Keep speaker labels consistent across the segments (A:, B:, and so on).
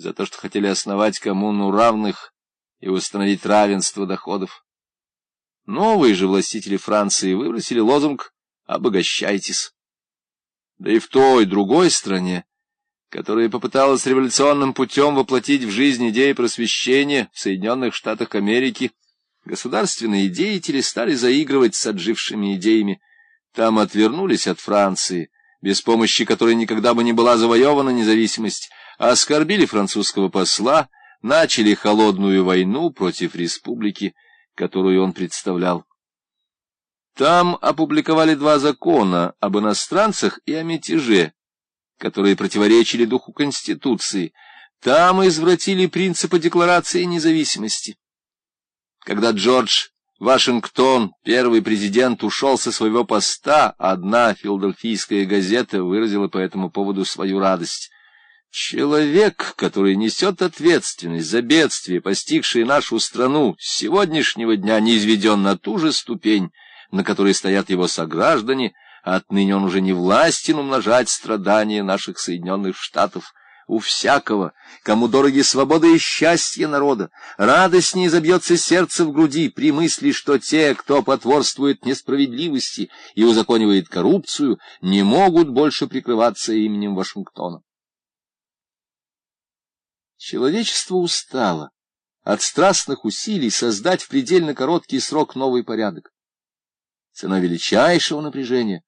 A: за то, что хотели основать коммуну равных и установить равенство доходов. Новые же властители Франции выбросили лозунг «Обогащайтесь». Да и в той, другой стране, которая попыталась революционным путем воплотить в жизнь идеи просвещения в Соединенных Штатах Америки, государственные деятели стали заигрывать с отжившими идеями. Там отвернулись от Франции, без помощи которой никогда бы не была завоевана независимость, оскорбили французского посла, начали холодную войну против республики, которую он представлял. Там опубликовали два закона об иностранцах и о мятеже, которые противоречили духу Конституции. Там извратили принципы Декларации независимости. Когда Джордж Вашингтон, первый президент, ушел со своего поста, одна филадельфийская газета выразила по этому поводу свою радость. Человек, который несет ответственность за бедствие, постигшее нашу страну, с сегодняшнего дня не изведен на ту же ступень, на которой стоят его сограждане, а отныне он уже не властен умножать страдания наших Соединенных Штатов. У всякого, кому дороги свобода и счастье народа, радостнее забьется сердце в груди при мысли, что те, кто потворствует несправедливости и узаконивает коррупцию, не могут больше прикрываться именем Вашингтона. Человечество устало от страстных усилий создать в предельно короткий срок новый порядок. Цена величайшего напряжения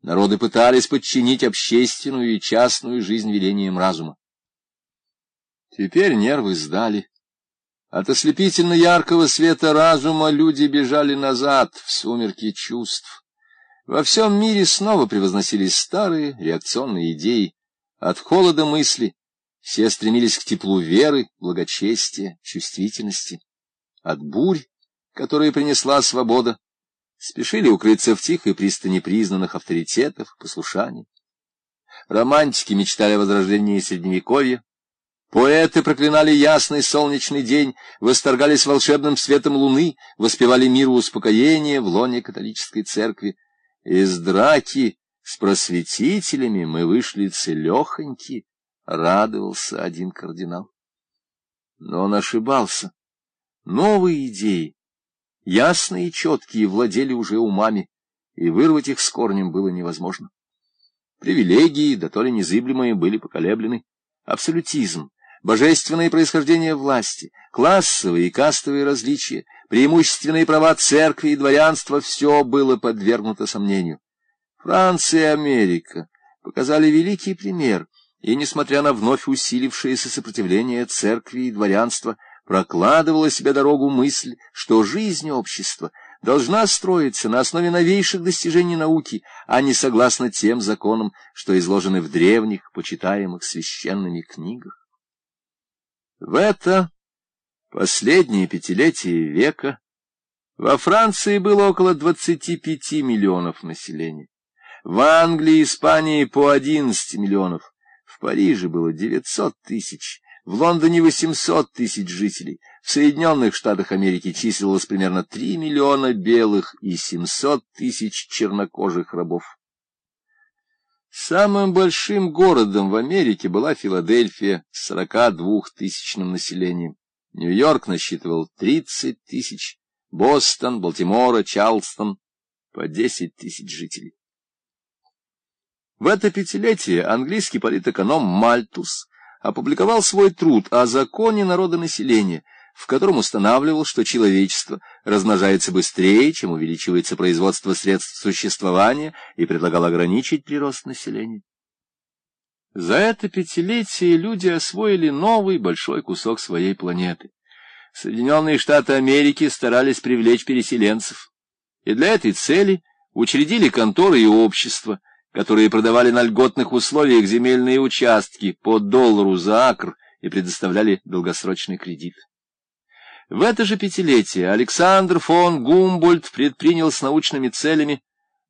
A: народы пытались подчинить общественную и частную жизнь велениям разума. Теперь нервы сдали. От ослепительно яркого света разума люди бежали назад, в сумерки чувств. Во всем мире снова превозносились старые реакционные идеи. От холода мысли все стремились к теплу веры, благочестия, чувствительности. От бурь, которые принесла свобода, спешили укрыться в тихой пристани признанных авторитетов, послушаний. Романтики мечтали о возрождении Средневековья, поэты проклинали ясный солнечный день, восторгались волшебным светом луны, воспевали миру успокоения в лоне католической церкви. Из драки с просветителями мы вышли целехоньки, радовался один кардинал. Но он ошибался. Новые идеи, ясные и четкие, владели уже умами, и вырвать их с корнем было невозможно. Привилегии, да то ли незыблемые, были поколеблены. Абсолютизм, божественное происхождение власти, классовые и кастовые различия, преимущественные права церкви и дворянства — все было подвергнуто сомнению. Франция и Америка показали великий пример — и, несмотря на вновь усилившееся сопротивление церкви и дворянства, прокладывала себе дорогу мысль, что жизнь общества должна строиться на основе новейших достижений науки, а не согласно тем законам, что изложены в древних, почитаемых священными книгах. В это последнее пятилетие века во Франции было около 25 миллионов населения, в Англии и Испании по 11 миллионов, Париже было 900 тысяч, в Лондоне 800 тысяч жителей, в Соединенных Штатах Америки числилось примерно 3 миллиона белых и 700 тысяч чернокожих рабов. Самым большим городом в Америке была Филадельфия с 42-тысячным населением. Нью-Йорк насчитывал 30 тысяч, Бостон, Балтимора, Чарльстон по 10 тысяч жителей. В это пятилетие английский политэконом Мальтус опубликовал свой труд о законе народонаселения, в котором устанавливал, что человечество размножается быстрее, чем увеличивается производство средств существования, и предлагал ограничить прирост населения. За это пятилетие люди освоили новый большой кусок своей планеты. Соединенные Штаты Америки старались привлечь переселенцев, и для этой цели учредили конторы и общества, которые продавали на льготных условиях земельные участки по доллару за акр и предоставляли долгосрочный кредит. В это же пятилетие Александр фон Гумбольдт предпринял с научными целями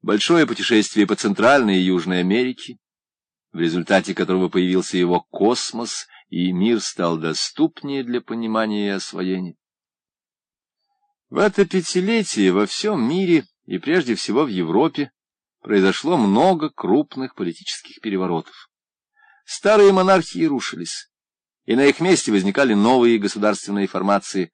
A: большое путешествие по Центральной и Южной Америке, в результате которого появился его космос, и мир стал доступнее для понимания и освоения. В это пятилетие во всем мире, и прежде всего в Европе, произошло много крупных политических переворотов. Старые монархии рушились, и на их месте возникали новые государственные формации,